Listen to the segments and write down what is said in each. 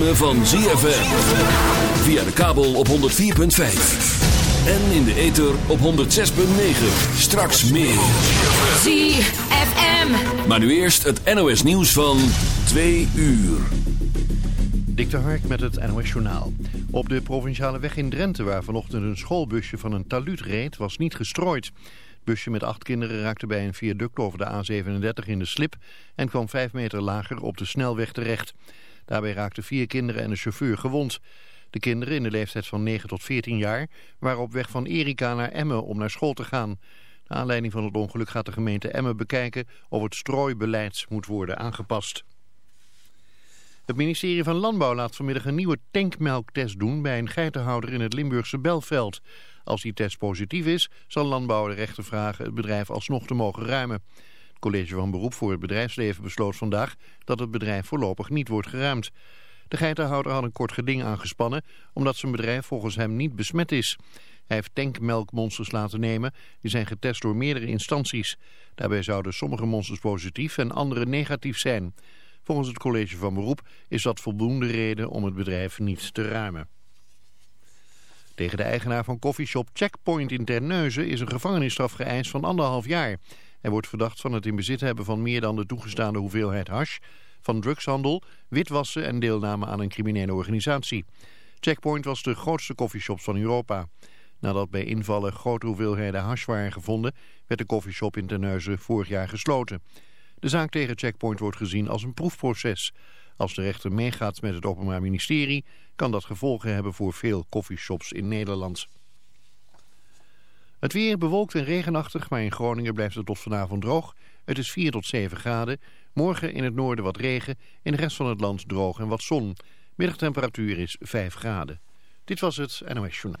ritme van ZFM. Via de kabel op 104.5. En in de ether op 106.9. Straks meer. ZFM. Maar nu eerst het NOS nieuws van 2 uur. Dik de Hark met het NOS Journaal. Op de provinciale weg in Drenthe, waar vanochtend een schoolbusje van een taluut reed, was niet gestrooid. Het busje met acht kinderen raakte bij een viaduct over de A37 in de slip en kwam vijf meter lager op de snelweg terecht. Daarbij raakten vier kinderen en een chauffeur gewond. De kinderen in de leeftijd van 9 tot 14 jaar waren op weg van Erika naar Emmen om naar school te gaan. Naar aanleiding van het ongeluk gaat de gemeente Emmen bekijken of het strooibeleid moet worden aangepast. Het ministerie van Landbouw laat vanmiddag een nieuwe tankmelktest doen bij een geitenhouder in het Limburgse Belveld. Als die test positief is, zal Landbouw de rechter vragen het bedrijf alsnog te mogen ruimen. College van beroep voor het bedrijfsleven besloot vandaag dat het bedrijf voorlopig niet wordt geruimd. De geitenhouder had een kort geding aangespannen omdat zijn bedrijf volgens hem niet besmet is. Hij heeft tankmelkmonsters laten nemen. Die zijn getest door meerdere instanties. Daarbij zouden sommige monsters positief en andere negatief zijn. Volgens het college van beroep is dat voldoende reden om het bedrijf niet te ruimen. Tegen de eigenaar van koffieshop Checkpoint in Terneuzen is een gevangenisstraf geëist van anderhalf jaar. Hij wordt verdacht van het in bezit hebben van meer dan de toegestaande hoeveelheid hash, van drugshandel, witwassen en deelname aan een criminele organisatie. Checkpoint was de grootste koffieshop van Europa. Nadat bij invallen grote hoeveelheden hash waren gevonden, werd de koffieshop in Terneuzen vorig jaar gesloten. De zaak tegen Checkpoint wordt gezien als een proefproces. Als de rechter meegaat met het Openbaar Ministerie... kan dat gevolgen hebben voor veel koffieshops in Nederland. Het weer bewolkt en regenachtig, maar in Groningen blijft het tot vanavond droog. Het is 4 tot 7 graden. Morgen in het noorden wat regen, in de rest van het land droog en wat zon. Middagtemperatuur is 5 graden. Dit was het NOS Journaal.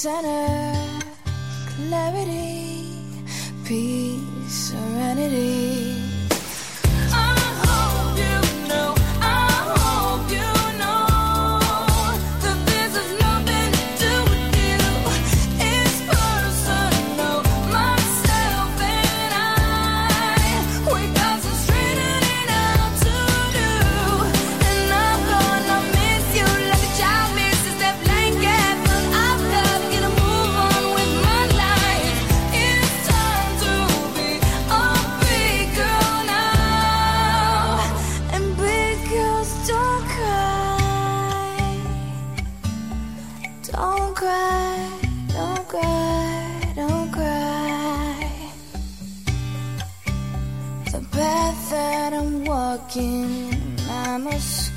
center, clarity, peace, serenity.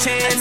chance.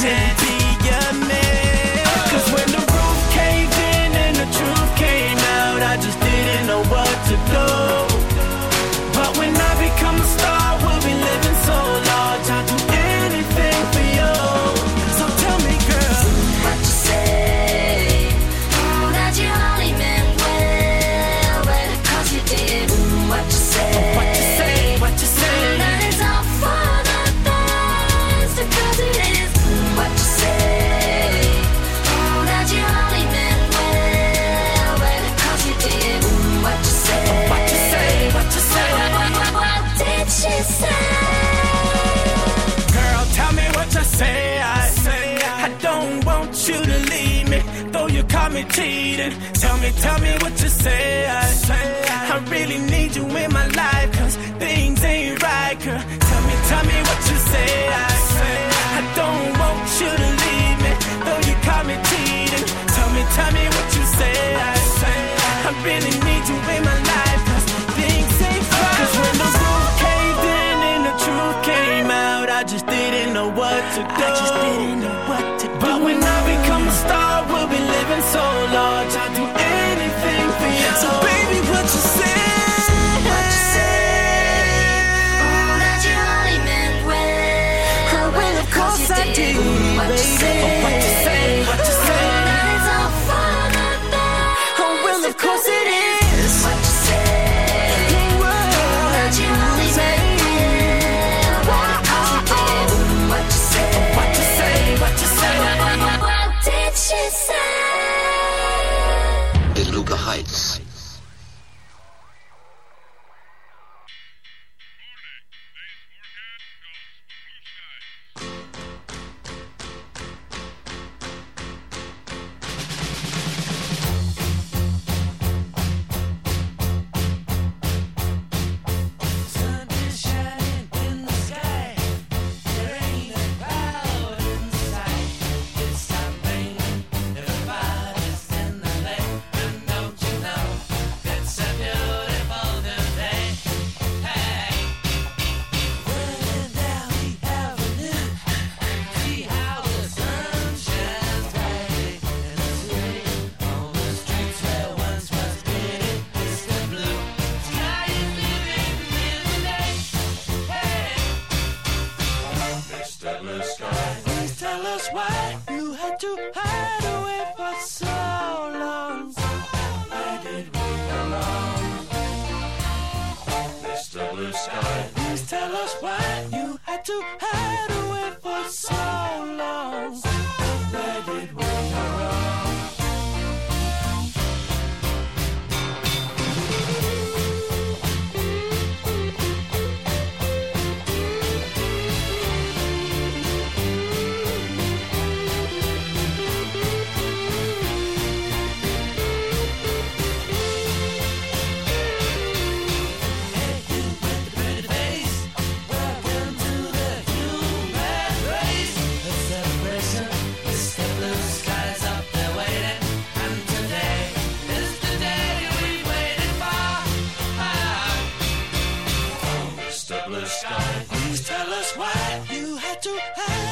identity Tell me what you say heights. too have.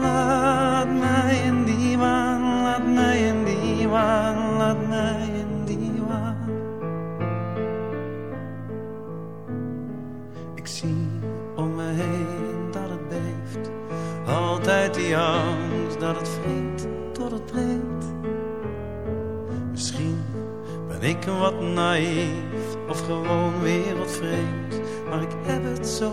Laat mij in die waan, laat mij in die waan, laat mij in die waan. Ik zie om me heen dat het beeft, altijd die angst dat het vriend tot het breekt. Misschien ben ik wat naïef of gewoon wereldvreemd, maar ik heb het zo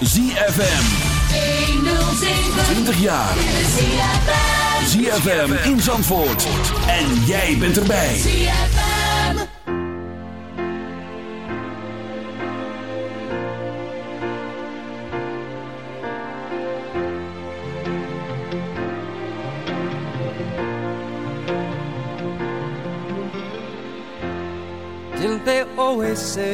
ZFM. 20 jaar. ZFM in Zandvoort. En jij bent erbij. ZFM. Didn't they always say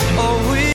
oh